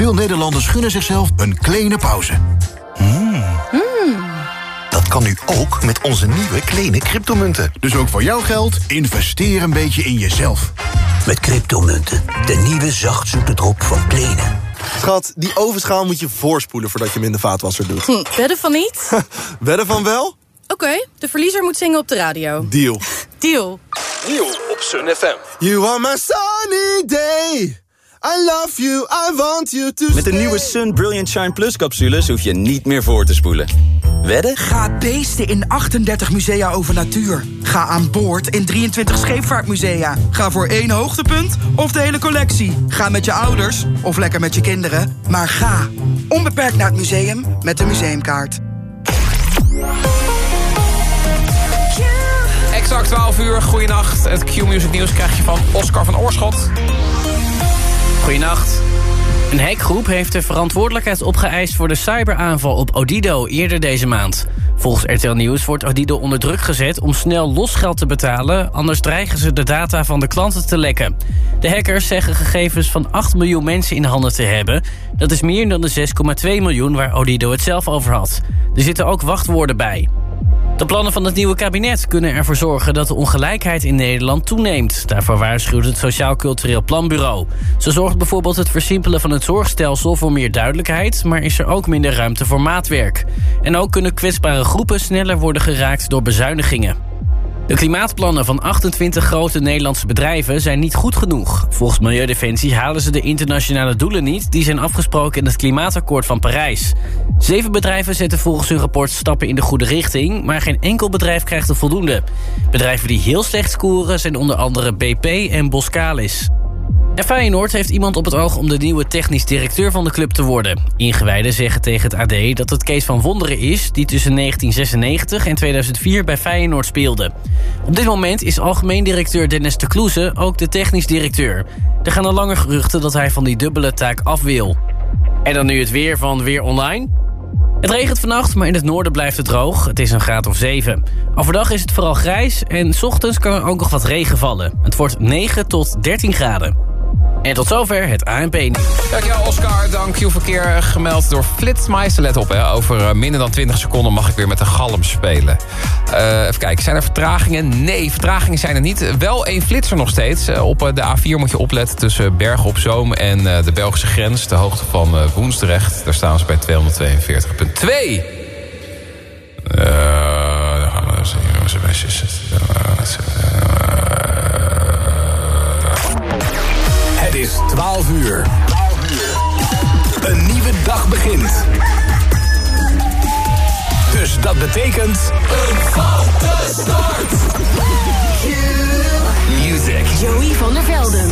Veel Nederlanders gunnen zichzelf een kleine pauze. Dat kan nu ook met onze nieuwe kleine cryptomunten. Dus ook voor jouw geld, investeer een beetje in jezelf. Met cryptomunten, de nieuwe zachtzoete drop van Plene. Schat, die ovenschaal moet je voorspoelen voordat je hem in de vaatwasser doet. Hm, wedden van niet? Wedden van wel? Oké, de verliezer moet zingen op de radio. Deal. Deal. Nieuw op Sun FM. You are my sunny day. I love you, I want you to Met de nieuwe Sun Brilliant Shine Plus capsules hoef je niet meer voor te spoelen. Wedden? Ga beesten in 38 musea over natuur. Ga aan boord in 23 scheepvaartmusea. Ga voor één hoogtepunt of de hele collectie. Ga met je ouders of lekker met je kinderen. Maar ga onbeperkt naar het museum met de museumkaart. Exact 12 uur, goeienacht. Het Q-Music Nieuws krijg je van Oscar van Oorschot. Goedenacht. Een hackgroep heeft de verantwoordelijkheid opgeëist voor de cyberaanval op Odido eerder deze maand. Volgens RTL Nieuws wordt Odido onder druk gezet om snel losgeld te betalen, anders dreigen ze de data van de klanten te lekken. De hackers zeggen gegevens van 8 miljoen mensen in handen te hebben. Dat is meer dan de 6,2 miljoen waar Odido het zelf over had. Er zitten ook wachtwoorden bij. De plannen van het nieuwe kabinet kunnen ervoor zorgen dat de ongelijkheid in Nederland toeneemt. Daarvoor waarschuwt het Sociaal Cultureel Planbureau. Zo zorgt bijvoorbeeld het versimpelen van het zorgstelsel voor meer duidelijkheid, maar is er ook minder ruimte voor maatwerk. En ook kunnen kwetsbare groepen sneller worden geraakt door bezuinigingen. De klimaatplannen van 28 grote Nederlandse bedrijven zijn niet goed genoeg. Volgens Milieudefensie halen ze de internationale doelen niet... die zijn afgesproken in het klimaatakkoord van Parijs. Zeven bedrijven zetten volgens hun rapport stappen in de goede richting... maar geen enkel bedrijf krijgt er voldoende. Bedrijven die heel slecht scoren zijn onder andere BP en Boskalis. En Feyenoord heeft iemand op het oog om de nieuwe technisch directeur van de club te worden. Ingewijden zeggen tegen het AD dat het Kees van Wonderen is... die tussen 1996 en 2004 bij Feyenoord speelde. Op dit moment is algemeen directeur Dennis de Kloeze ook de technisch directeur. Er gaan al langer geruchten dat hij van die dubbele taak af wil. En dan nu het weer van Weer Online... Het regent vannacht, maar in het noorden blijft het droog. Het is een graad of 7. Overdag is het vooral grijs en s ochtends kan er ook nog wat regen vallen. Het wordt 9 tot 13 graden. En tot zover het ANP. Dankjewel Oscar, dank je verkeer gemeld door Flitsmeister. Let op, hè. over eh, minder dan 20 seconden mag ik weer met de galm spelen. Uh, even kijken, zijn er vertragingen? Nee, vertragingen zijn er niet. Wel één flitser nog steeds. Uh, op de A4 moet je opletten tussen Bergen op Zoom en uh, de Belgische grens. De hoogte van Woensdrecht. Daar staan ze bij 242.2. Het is 12 uur. Een nieuwe dag begint. Dus dat betekent... Een foute start. Music. Joey van der Velden.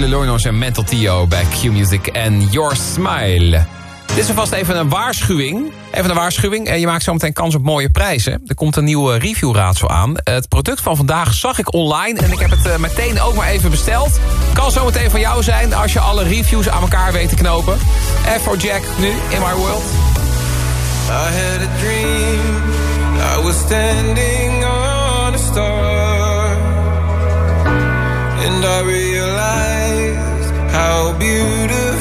Tyler en Mental Tio bij Q-Music en Your Smile. Dit is alvast even een waarschuwing. Even een waarschuwing. Eh, je maakt zo meteen kans op mooie prijzen. Er komt een nieuwe reviewraadsel aan. Het product van vandaag zag ik online. En ik heb het eh, meteen ook maar even besteld. Kan zo meteen van jou zijn als je alle reviews aan elkaar weet te knopen. En voor Jack nu in My World. I had a dream. I was standing on a star. And I realized. how beautiful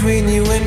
between you and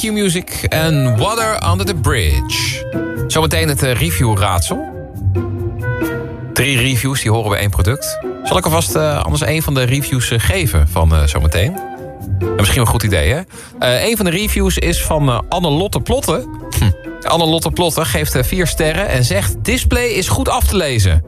Q-Music en Water Under the Bridge. Zometeen het eh, review-raadsel. Drie reviews, die horen bij één product. Zal ik alvast eh, anders een van de reviews eh, geven van zometeen? Ja, misschien wel een goed idee, hè? Eh een van de reviews is van Anne-Lotte Plotten. Hm. Anne-Lotte Plotten geeft vier sterren en zegt... display is goed af te lezen.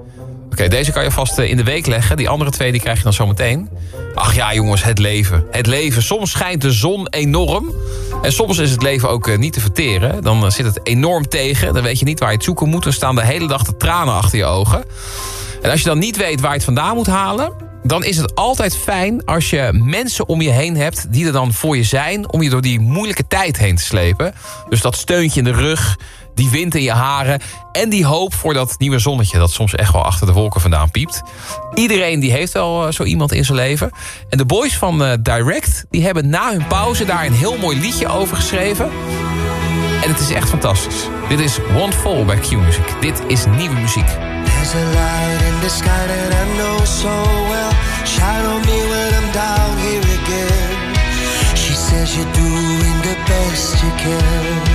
Oké, deze kan je vast in de week leggen. Die andere twee die krijg je dan zometeen. Ach ja, jongens, het leven. Het leven. Soms schijnt de zon enorm. En soms is het leven ook eh, niet te verteren. Dan eh, zit het enorm tegen. Dan weet je niet waar je het zoeken moet. Dan staan de hele dag de tranen achter je ogen. En als je dan niet weet waar je het vandaan moet halen... dan is het altijd fijn als je mensen om je heen hebt... die er dan voor je zijn om je door die moeilijke tijd heen te slepen. Dus dat steuntje in de rug, die wind in je haren... en die hoop voor dat nieuwe zonnetje... dat soms echt wel achter de wolken vandaan piept. Iedereen die heeft wel eh, zo iemand in zijn leven. En de boys van eh, Direct die hebben na hun pauze... daar een heel mooi liedje over geschreven... En het is echt fantastisch. Dit is Won't Fall bij Q-Music. Dit is nieuwe muziek. There's a light in the sky that I know so well. On me when I'm down here again. She says you're doing the best you can.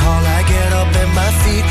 Call, I get up and my feet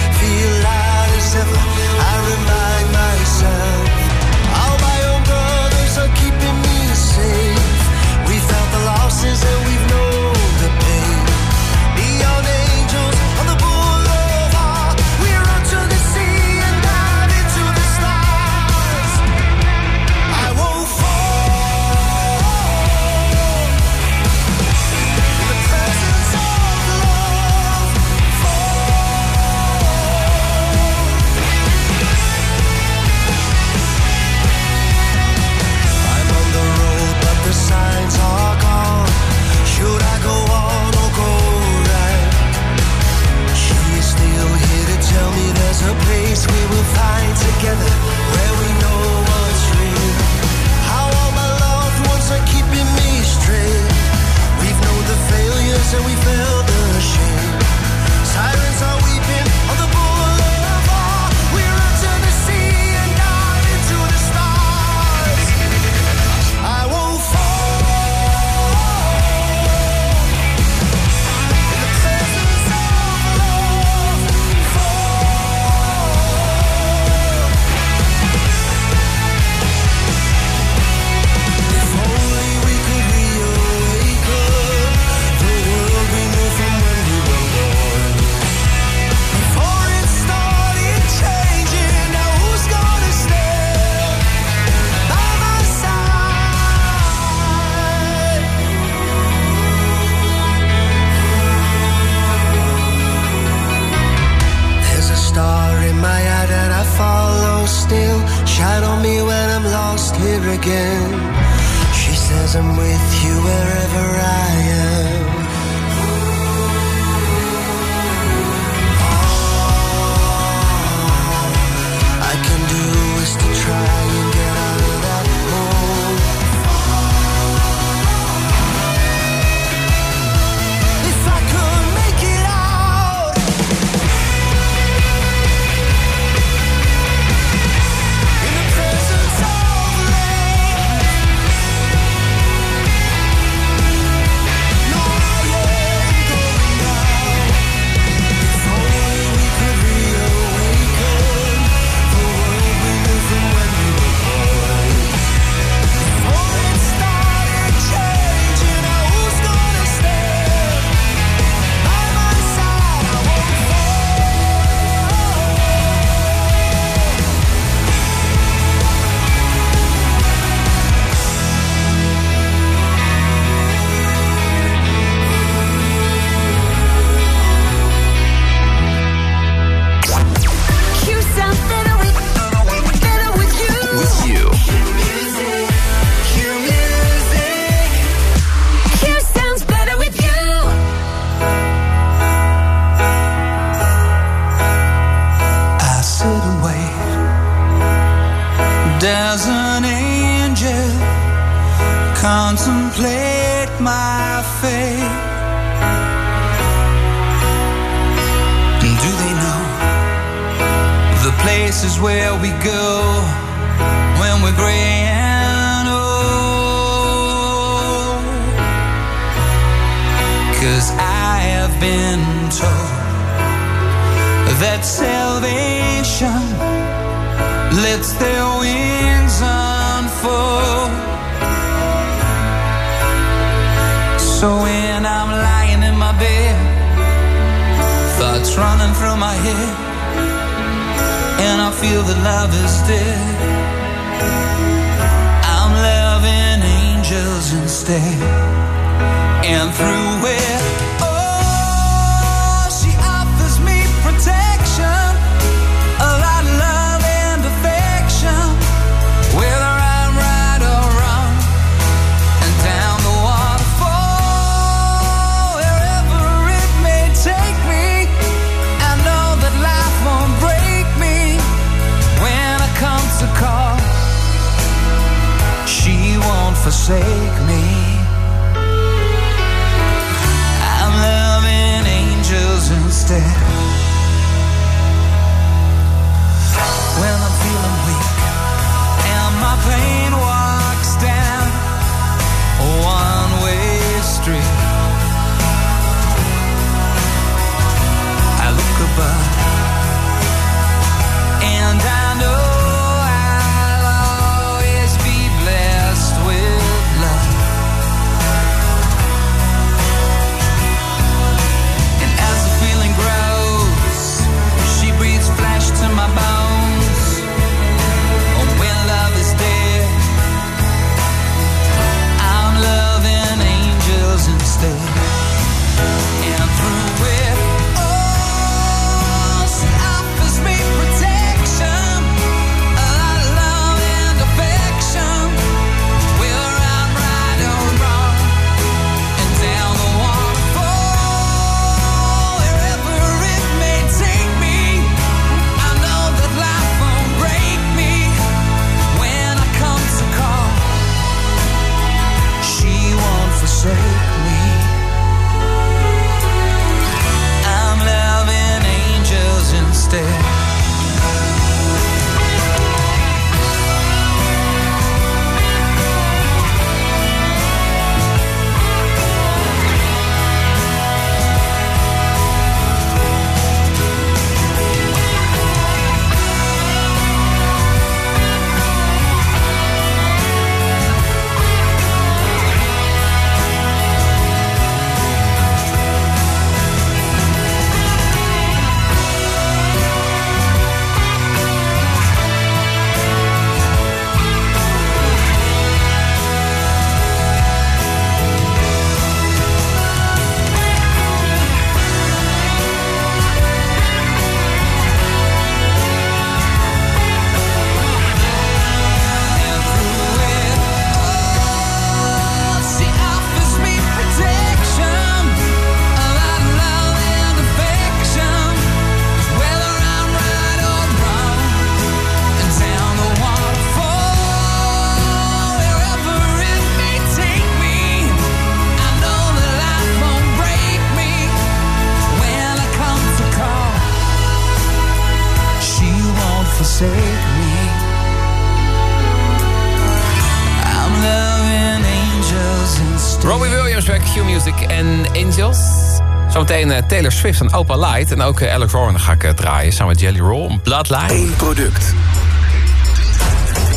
Zometeen eh, Taylor Swift en Opa Light. En ook eh, Alex Warren ga ik eh, draaien samen met Jelly Roll. Bloodline. Eén product.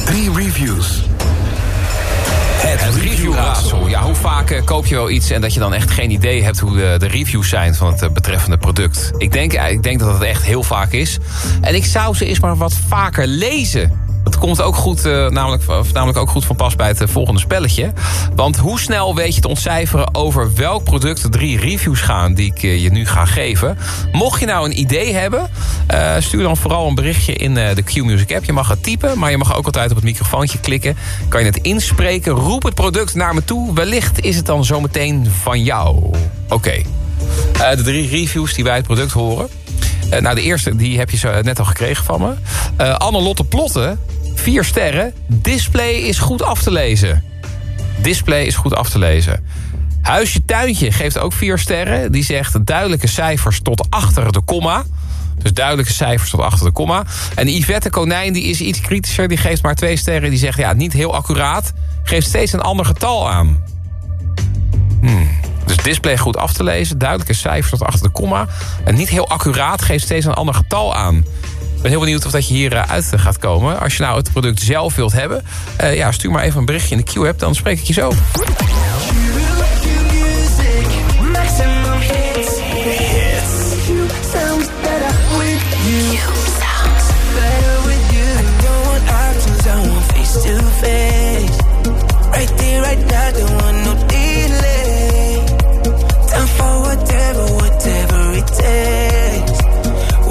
Drie reviews. Het reviewraadsel. Ja, hoe vaak koop je wel iets en dat je dan echt geen idee hebt hoe de, de reviews zijn van het betreffende product? Ik denk, ik denk dat het echt heel vaak is. En ik zou ze eens maar wat vaker lezen. Komt ook goed, eh, namelijk, namelijk ook goed van pas bij het eh, volgende spelletje. Want hoe snel weet je te ontcijferen over welk product de drie reviews gaan die ik eh, je nu ga geven? Mocht je nou een idee hebben, stuur dan vooral een berichtje in de Q-Music app. Je mag het typen, maar je mag ook altijd op het microfoontje klikken. Kan je het inspreken, roep het product naar me toe. Wellicht is het dan zometeen van jou. Oké. De drie reviews die bij het product horen. Nou, de eerste die heb je zo net al gekregen van me. Eh Anne-Lotte Plotten, vier sterren. Display is goed af te lezen. Display is goed af te lezen. Huisje Tuintje geeft ook vier sterren. Die zegt duidelijke cijfers tot achter de komma. Dus duidelijke cijfers tot achter de komma. En Yvette Konijn die is iets kritischer. Die geeft maar twee sterren. Die zegt ja, niet heel accuraat. Geeft steeds een ander getal aan. Hmm. Dus display goed af te lezen. Duidelijke cijfers tot achter de komma. En niet heel accuraat. Geeft steeds een ander getal aan. Ben heel benieuwd of dat je hieruit gaat komen. Als je nou het product zelf wilt hebben... eh, ja, stuur maar even een berichtje in de Q-app. Dan spreek ik je zo.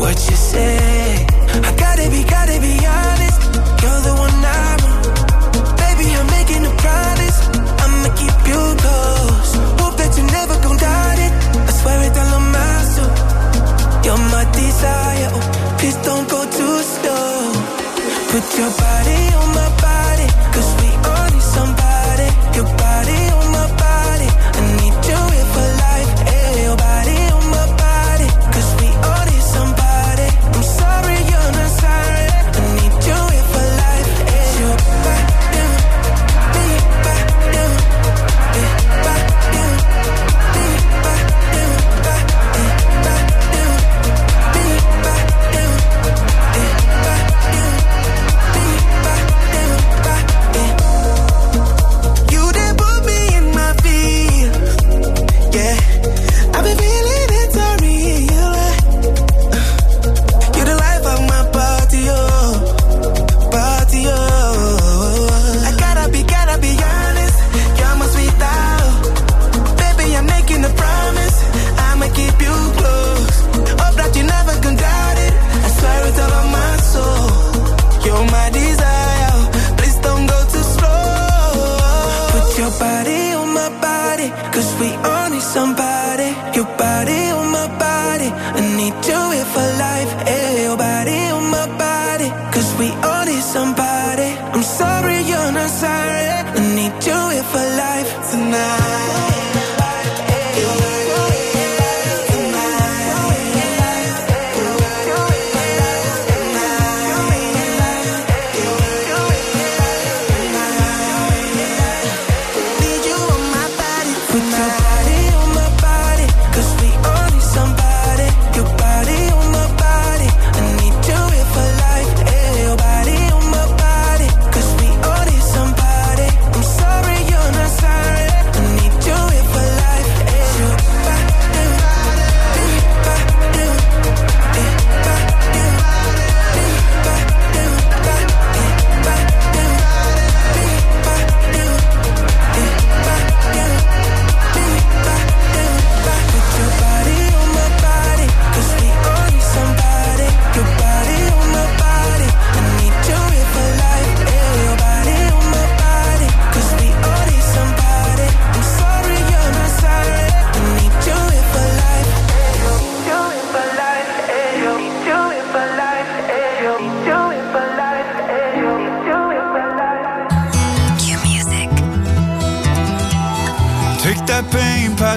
What say? Gotta be, gotta be honest. You're the one I want. Baby, I'm making a promise. I'ma keep you close. Hope that you never gon' doubt it. I swear it all on my soul. You're my desire. Oh, please don't go too slow. Put your body on my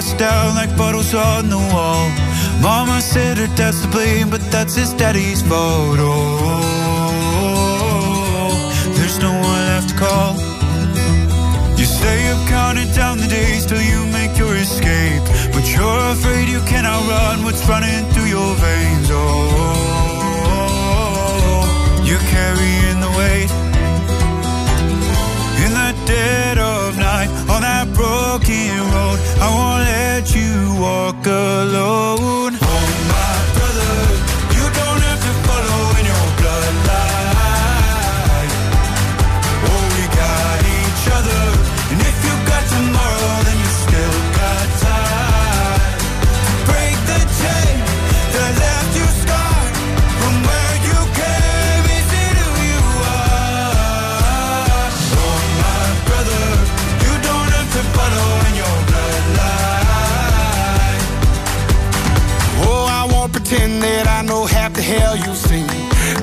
it down like bottles on the wall. Mama said her dad's to blame, but that's his daddy's fault. Oh, there's no one left to call. You say you've counted down the days till you make your escape, but you're afraid you cannot run what's running through your veins. Oh, you're carrying the weight in the dead on that broken road. I won't let you walk alone. I know half the hell you've seen.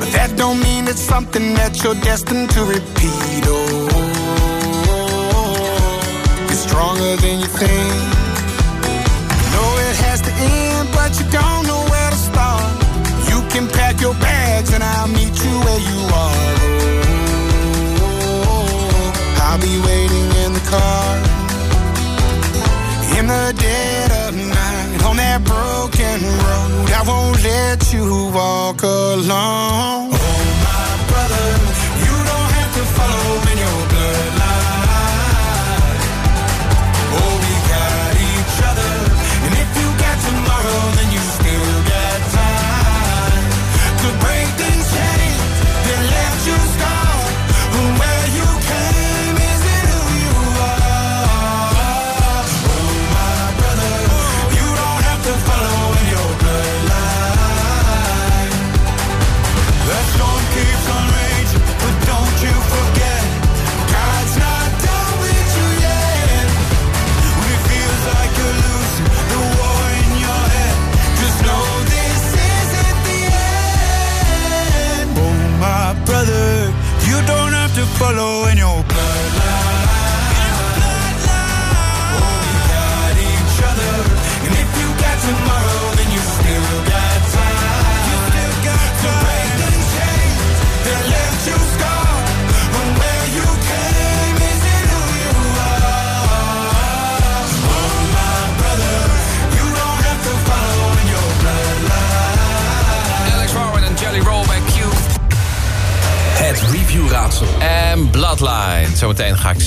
But that don't mean it's something that you're destined to repeat. Oh, it's stronger than you think. You know it has to end, but you don't know where to start. You can pack your bags and I'll meet you where you are. Oh, I'll be waiting in the car. In the dead on that broken road, I won't let you walk alone.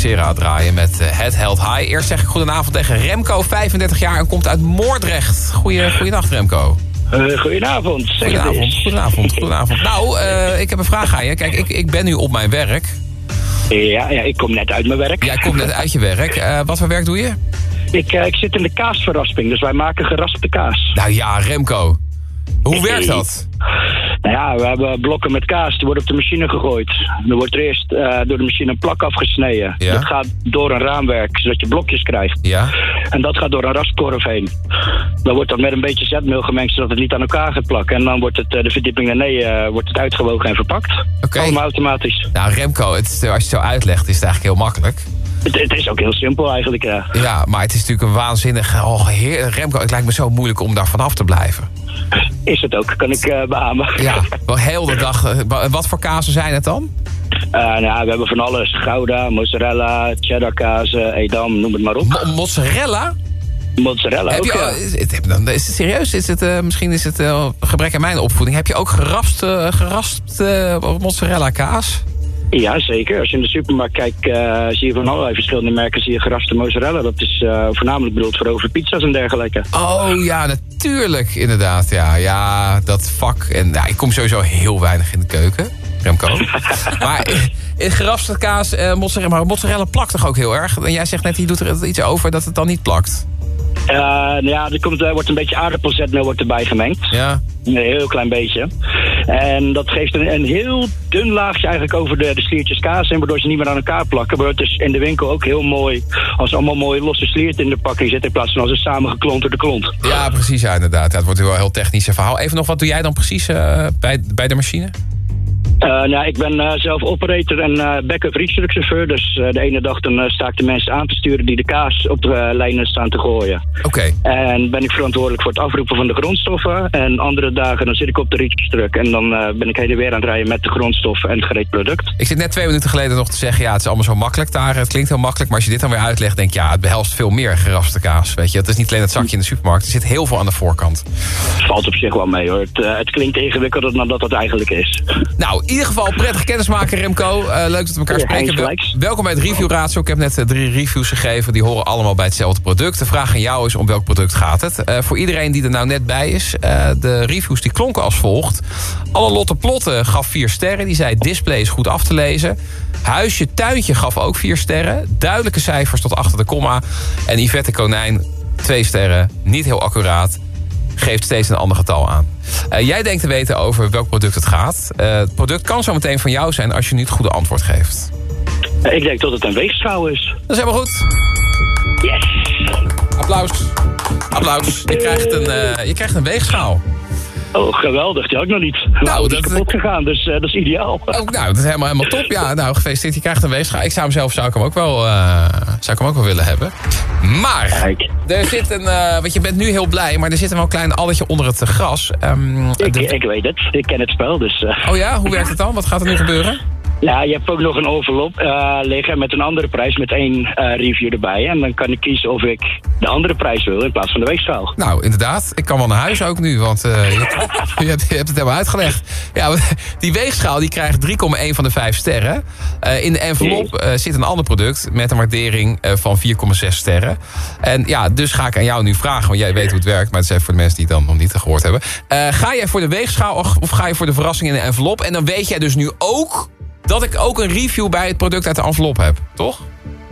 Sera draaien met eh, Het Held High. Eerst zeg ik goedenavond tegen Remco, 35 jaar en komt uit Moordrecht. Goeie, goeienacht Remco. Eh, goedenavond. Goedenavond, goedenavond, goedenavond. Nou, eh, ik heb een vraag aan je. Kijk, ik, ik ben nu op mijn werk. Ja, ja, ik kom net uit mijn werk. Jij komt net uit je werk. Wat voor werk doe je? Ik, ik zit in de kaasverrasping, dus wij maken geraspte kaas. Nou ja, Remco. Hoe werkt dat? Ja, we hebben blokken met kaas, die worden op de machine gegooid. Dan wordt er eerst eh, door de machine een plak afgesneden. Ja. Dat gaat door een raamwerk, zodat je blokjes krijgt. Ja. En dat gaat door een raspkorf heen. Dan wordt dat met een beetje zetmeel gemengd, zodat het niet aan elkaar gaat plakken. En dan wordt het, eh, de verdieping daarna wordt het uitgewogen en verpakt. Oké. Allemaal automatisch. Nou, Remco, het, als je het zo uitlegt, is het eigenlijk heel makkelijk. Het, het is ook heel simpel eigenlijk, ja. Ja, maar het is natuurlijk een waanzinnig... Oh, heer, Remco, het lijkt me zo moeilijk om daar vanaf te blijven. Is het ook, kan ik eh beamen. Ja, wel heel de dag. eh, wa- Wat voor kazen zijn het dan? Eh, nou, ja, we hebben van alles. Gouda, mozzarella, cheddar kazen, edam, noem het maar op. Mo- mozzarella? Mozzarella Heb ook, je, ja. is, het, dan is het serieus? Is het, misschien is het gebrek aan mijn opvoeding. Heb je ook geraspt, geraspt mozzarella kaas? Ja, zeker. Als je in de supermarkt kijkt, eh, zie je van allerlei verschillende merken zie je geraste mozzarella. Dat is eh, voornamelijk bedoeld voor over pizza's en dergelijke. Oh ja, natuurlijk. Inderdaad, ja. Ja, dat vak. En ja, ik kom sowieso heel weinig in de keuken. Remco. maar in geraspte kaas, eh, mozzarella, maar mozzarella plakt toch ook heel erg? En jij zegt net, je doet er iets over dat het dan niet plakt. Nou ja, er komt, er wordt een beetje aardappelzetmeel wordt erbij gemengd. Ja. Een heel klein beetje. En dat geeft een, een heel dun laagje eigenlijk over de, de sliertjes kaas en waardoor ze niet meer aan elkaar plakken. Waardoor het dus in de winkel ook heel mooi, als allemaal mooie losse slierten in de pakking zitten in plaats van als een samengeklonterde klont. Ja, precies. Ja, inderdaad. Ja, het wordt wel een heel technisch verhaal. Even nog, wat doe jij dan precies eh, bij, bij de machine? Eh, nou, ik ben eh, zelf operator en eh backup rietchauffeur. Dus eh, de ene dag dan eh, sta ik de mensen aan te sturen die de kaas op de eh, lijnen staan te gooien. Oké. En ben ik verantwoordelijk voor het afroepen van de grondstoffen. En andere dagen dan zit ik op de rietjesdruk. En dan eh, ben ik heen en weer aan het rijden met de grondstoffen en het gereed product. Ik zit net twee minuten geleden nog te zeggen... ja, het is allemaal zo makkelijk daar. Het klinkt heel makkelijk, maar als je dit dan weer uitlegt... denk je, ja, het behelst veel meer geraste kaas. Weet je, het is niet alleen het zakje in de supermarkt. Er zit heel veel aan de voorkant. Valt op zich wel mee hoor. Het, eh, het klinkt ingewikkelder dan dat het eigenlijk is. Nou, in ieder geval prettig kennismaken, Remco. Eh, leuk dat we elkaar Ja, spreken. Wel- welkom bij het Review Raadsel. Ik heb net eh, drie reviews gegeven. Die horen allemaal bij hetzelfde product. De vraag aan jou is om welk product gaat het. Eh, voor iedereen die er nou net bij is. de reviews die klonken als volgt. Alle Lotte Plotten gaf vier sterren. Die zei display is goed af te lezen. Huisje Tuintje gaf ook vier sterren. Duidelijke cijfers tot achter de komma. En Yvette Konijn twee sterren. Niet heel accuraat geeft steeds een ander getal aan. Eh, jij denkt te weten over welk product het gaat. Eh, het product kan zo meteen van jou zijn als je nu het goede antwoord geeft. Ik denk dat het een weegschaal is. Dat is helemaal goed. Yes! Applaus. Applaus. Je krijgt een, eh, je krijgt een weegschaal. Oh, geweldig. Die had ik nog niet. Nou, die is kapot gegaan, dus eh, dat is ideaal. Ook, nou, dat is helemaal, helemaal top. Ja, nou, gefeliciteerd. Je krijgt een weegschaal. Ik zou hem zelf zou ik hem ook wel, eh, zou ik hem ook wel willen hebben. Maar, er zit een... eh, want je bent nu heel blij, maar er zit wel een klein alletje onder het gras. Ehm, Ik, de- ik weet het. Ik ken het spel, dus... Oh ja? Hoe werkt het dan? Wat gaat er nu gebeuren? Ja, je hebt ook nog een envelop eh, liggen met een andere prijs, met één eh, review erbij. En dan kan ik kiezen of ik de andere prijs wil in plaats van de weegschaal. Nou, inderdaad. Ik kan wel naar huis ook nu, want eh, je, hebt, je hebt het helemaal uitgelegd. Ja, die weegschaal die krijgt 3,1 van de 5 sterren. In de envelop zit een ander product met een waardering van 4,6 sterren. En ja, dus ga ik aan jou nu vragen, want jij weet hoe het werkt... maar het is even voor de mensen die het dan nog niet gehoord hebben. Ga jij voor de weegschaal of, of ga je voor de verrassing in de envelop? En dan weet jij dus nu ook dat ik ook een review bij het product uit de envelop heb, toch?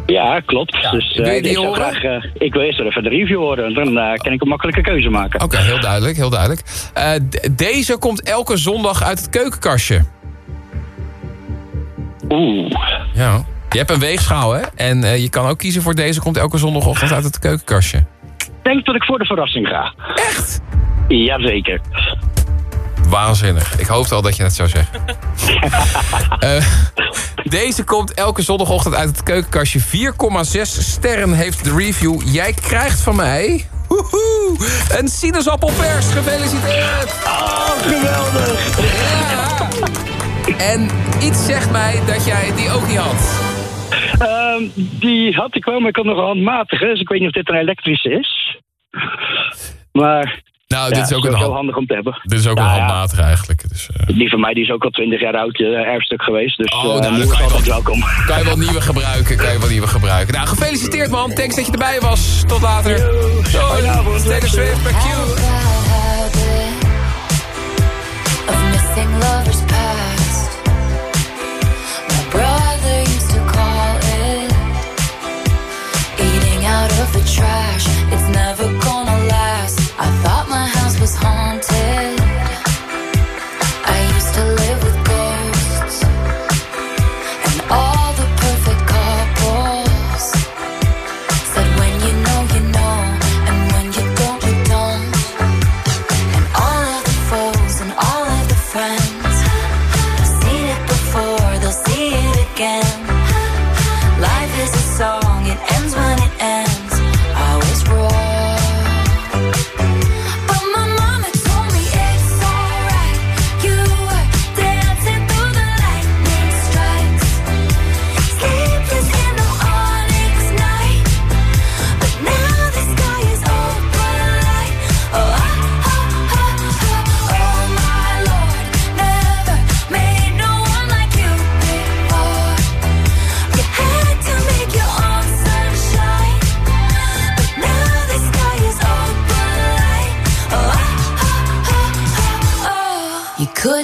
Ja, klopt. dus, wil je die ik, horen? graag, eh, ik wil eerst even de review horen, dan eh, kan ik een makkelijke keuze maken. Oké, heel duidelijk, heel duidelijk. Deze komt elke zondag uit het keukenkastje. Oeh. Ja. Je hebt een weegschaal, hè? En je kan ook kiezen voor deze komt elke zondagochtend uit het keukenkastje. Ik denk dat ik voor de verrassing ga. Echt? Jazeker. Waanzinnig. Ik hoopte al dat je het zou zeggen. Eh, deze komt elke zondagochtend uit het keukenkastje. 4,6 sterren heeft de review. Jij krijgt van mij... woehoe, een sinaasappelpers. Gefeliciteerd. Oh, geweldig. Ja. En iets zegt mij dat jij die ook niet had. Ehm, die had ik wel, maar ik had nog een handmatige, dus ik weet niet of dit een elektrische is. Maar... Nou, ja, dit is ook wel een heel handig om te hebben. Dit is ook Ja, een ja. handmatig eigenlijk. Dus, eh, Die van mij die is ook al 20 jaar oud, eh, erfstuk geweest. Dus Oh, eh, nou, kan je altijd wel- welkom. kan je wel nieuwe gebruiken. Kan je wel nieuwe gebruiken. Nou, gefeliciteerd man. Thanks dat je erbij was. Tot later. Doei. Goedenavond. Taylor Swift, back you. of missing lovers past. My brother used to call it eating out of the trash. It's never gonna last. I thought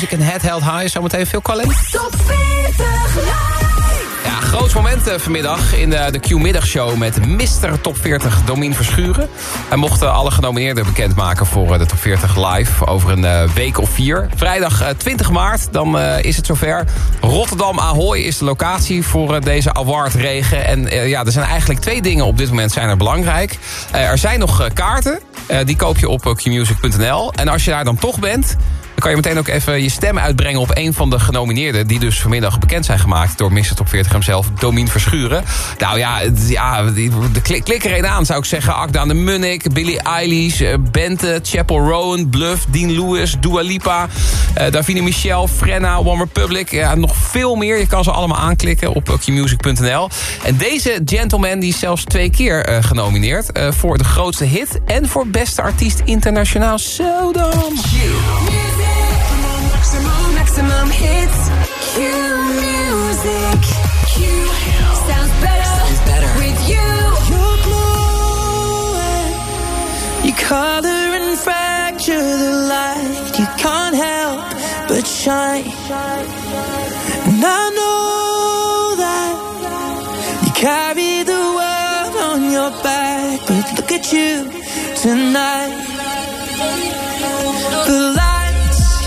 Music en Head Held High. Zometeen veel Colin. Top 40 live. Ja, groot moment eh, vanmiddag in de, de Q-middagshow met Mr. Top 40 Domien Verschuren. Hij mocht eh, alle genomineerden bekendmaken voor eh, de Top 40 live over een week of vier. Vrijdag 20 maart, dan is het zover. Rotterdam Ahoy is de locatie voor deze awardregen. En ja, er zijn eigenlijk twee dingen op dit moment zijn er belangrijk. er zijn nog kaarten, die koop je op qmusic.nl. En als je daar dan toch bent kan je meteen ook even je stem uitbrengen op een van de genomineerden... die dus vanmiddag bekend zijn gemaakt door Mr. Top 40 hemzelf, Domien Verschuren. Nou ja, ja de klik, klik er aan zou ik zeggen. Akda de Munnik, Billy Eilish, eh, Bente, Chapel Rowan, Bluff, Dean Lewis, Dua Lipa... Uh, Davine Michel, Frenna, One Republic. Ja, nog veel meer. Je kan ze allemaal aanklikken op qmusic.nl. En deze gentleman die is zelfs twee keer eh, genomineerd. Voor de grootste hit en voor beste artiest internationaal. Zo dan. Maximum, hits. Q music. Q sounds better. With you. You're glowing. You color and fracture the light. You can't help but shine. And I know that you carry the world on your back, but look at you tonight.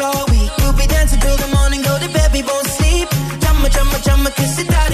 all week. We'll be dancing till the morning, go to bed, we won't sleep. Jamma, jamma, jamma, kiss it, daddy.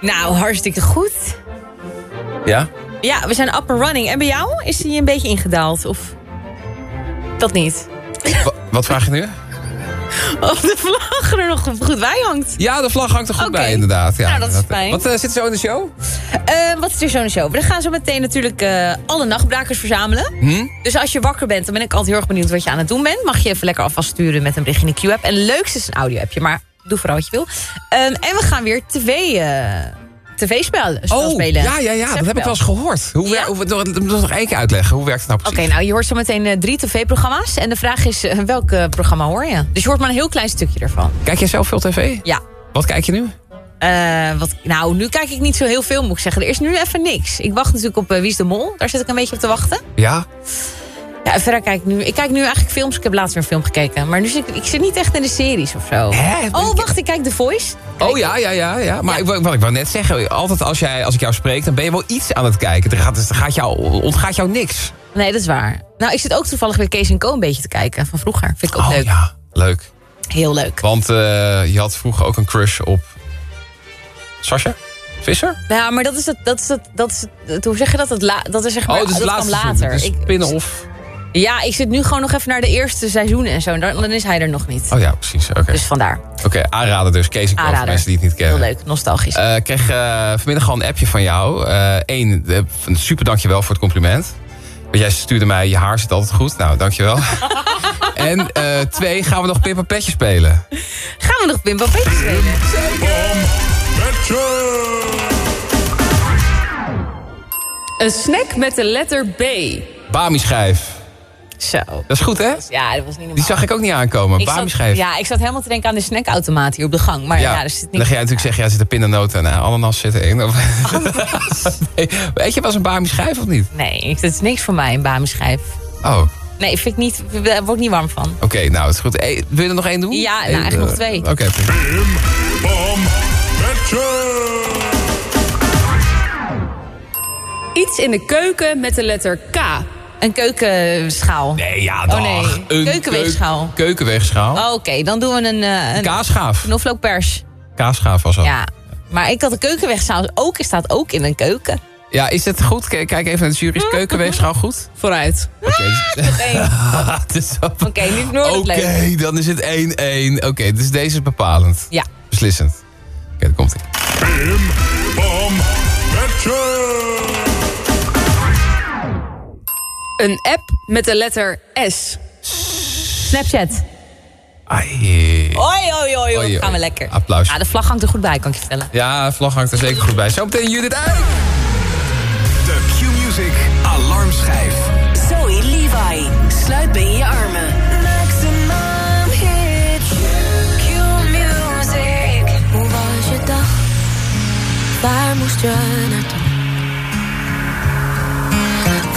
Nou, hartstikke goed. Ja? Ja, we zijn up and running. En bij jou? Is die een beetje ingedaald? Of dat niet? Wa- wat vraag je nu? Of de vlag er nog goed bij hangt. Ja, de vlag hangt er goed bij, inderdaad. Ja, Nou, dat is fijn. Wat eh, zit er zo in de show? Eh, wat is er zo in de show? We gaan zo meteen natuurlijk eh, alle nachtbrakers verzamelen. Hm? Dus als je wakker bent, dan ben ik altijd heel erg benieuwd wat je aan het doen bent. Mag je even lekker alvast sturen met een berichtje in de Q-app. En leukste is een audio-appje, maar doe vooral wat je wil. Ehm, en we gaan weer tv, eh tv-spelen Oh, spelen. ja, ja, ja. Dat heb ik wel eens gehoord. Hoe, wer- hoe, nog, nog nog één keer uitleggen. Hoe werkt het nou Oké, precies? nou je hoort zo meteen eh, drie tv-programma's. En de vraag is, eh, welk programma hoor je? Dus je hoort maar een heel klein stukje ervan. Kijk jij zelf veel tv? Ja. Wat kijk je nu? Wat, nou, nu kijk ik niet zo heel veel, moet ik zeggen. Er is nu even niks. Ik wacht natuurlijk op eh, Wie is de Mol. Daar zit ik een beetje op te wachten. Ja? Ja, en verder kijk ik nu... Ik kijk nu eigenlijk films. Ik heb laatst weer een film gekeken. Maar nu zit ik, ik zit niet echt in de series of zo. Oh, wacht, ik kijk The Voice. Oh ja, ja, ja. ja. Maar Ik, wat ik wou net zeggen, altijd als, jij, als ik jou spreek, dan ben je wel iets aan het kijken. Er, gaat, er gaat jou, ontgaat jou niks. Nee, dat is waar. Nou, ik zit ook toevallig weer Kees Co een beetje te kijken. Van vroeger. Vind ik ook Oh leuk. ja, leuk. Heel leuk. Want eh, je had vroeger ook een crush op... Sascha? Visser? Ja, maar dat is het... Dat is het, dat is het hoe zeg je dat? Dat, la, dat is zeg maar... oh, dus het dat kwam later. Dus Ik- spin-off. Ja, ik zit nu gewoon nog even naar de eerste seizoenen en zo. En dan, dan is hij er nog niet. Oh ja, precies. Oké, Dus vandaar. Oké, aanraden dus. Kees en voor mensen die het niet kennen. Heel leuk, nostalgisch. Eh, Ik kreeg eh, vanmiddag gewoon een appje van jou. Eén, super dankjewel voor het compliment. Want jij stuurde mij, je haar zit altijd goed. Nou, dankjewel. en eh, twee, gaan we nog en Petje spelen? Gaan we nog Pim Papetje spelen? Een snack met de letter B. Bami-schijf. Zo. Dat is goed, hè? Ja, dat was niet normaal. Die zag ik ook niet aankomen. Bami-schijf. Ja, ik zat helemaal te denken aan de snackautomaat hier op de gang. Maar ja, er zit dan niks ga jij natuurlijk zeggen, ja, er zit een pindanoot en een ananas zitten in. Of- nee. Weet je wel eens een Bami-schijf of niet? Nee, dat is niks voor mij, een bamischijf. Oh, oké. Nee, vind ik niet, daar word ik niet warm van. nou, het is goed. Hey, wil je er nog één doen? Ja, nou, eigenlijk nog eh, twee. Oké, prima. Iets in de keuken met de letter K. Een keukenschaal. Nee, ja, Oh dag. nee, Een keukenweegschaal. keuk- Keukenweegschaal. Oh, Oké, dan doen we een, eh een Kaasschaaf. knoflookpers. Kaasschaaf was dat. Ja, maar ik had een keukenwegschaal ook, staat ook in een keuken. Ja, is het goed? Kijk even naar de jury. Is keukenweegschaal goed? Vooruit. Oké. één. Het is zo- Oké, niet Noord Oké, dan is het 1-1. Oké, dus deze is bepalend. Ja. Beslissend. Oké, daar komt ie. Een app met de letter S. Snapchat. Ai. Oi, oi, oi, Oei, oi. Gaan we lekker. Applaus. Ja, de vlag hangt er goed bij, kan ik je vertellen. Ja, vlag hangt er zeker goed bij. Zometeen Judith uit. De Q-Music Alarmschijf. Zoe Levi, sluit in je armen. Maximum hit. Q-music. Hoe was je dag? Waar moest je naartoe?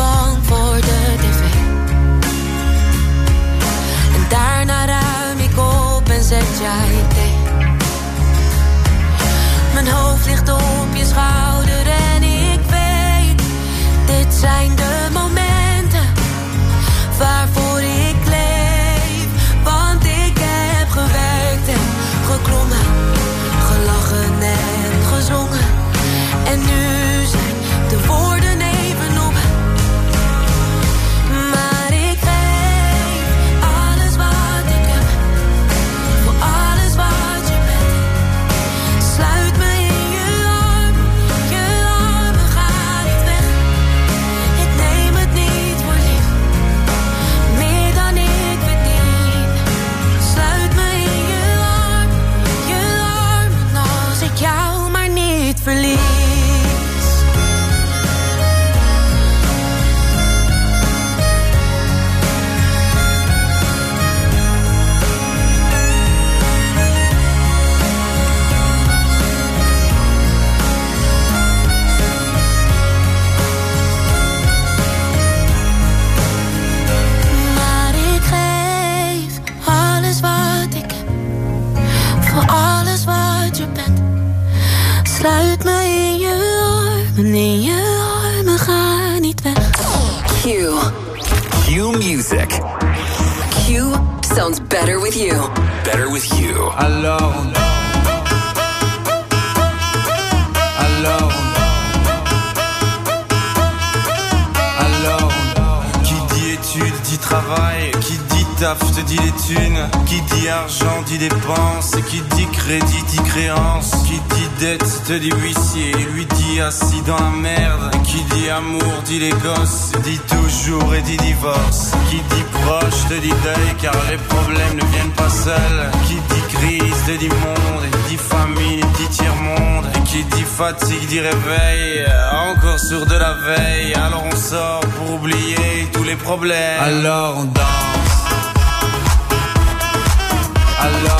bank voor de tv. En daarna ruim ik op en zet jij thee. Mijn hoofd ligt op je schouder en ik weet, dit zijn de amour dit toujours et dit divorce, qui dit proche te dit deuil car les problèmes ne viennent pas seuls, qui dit crise te dit monde, et dit famine dit tiers-monde, et qui dit fatigue dit réveil, encore sur de la veille, alors on sort pour oublier tous les problèmes, alors on danse. Alors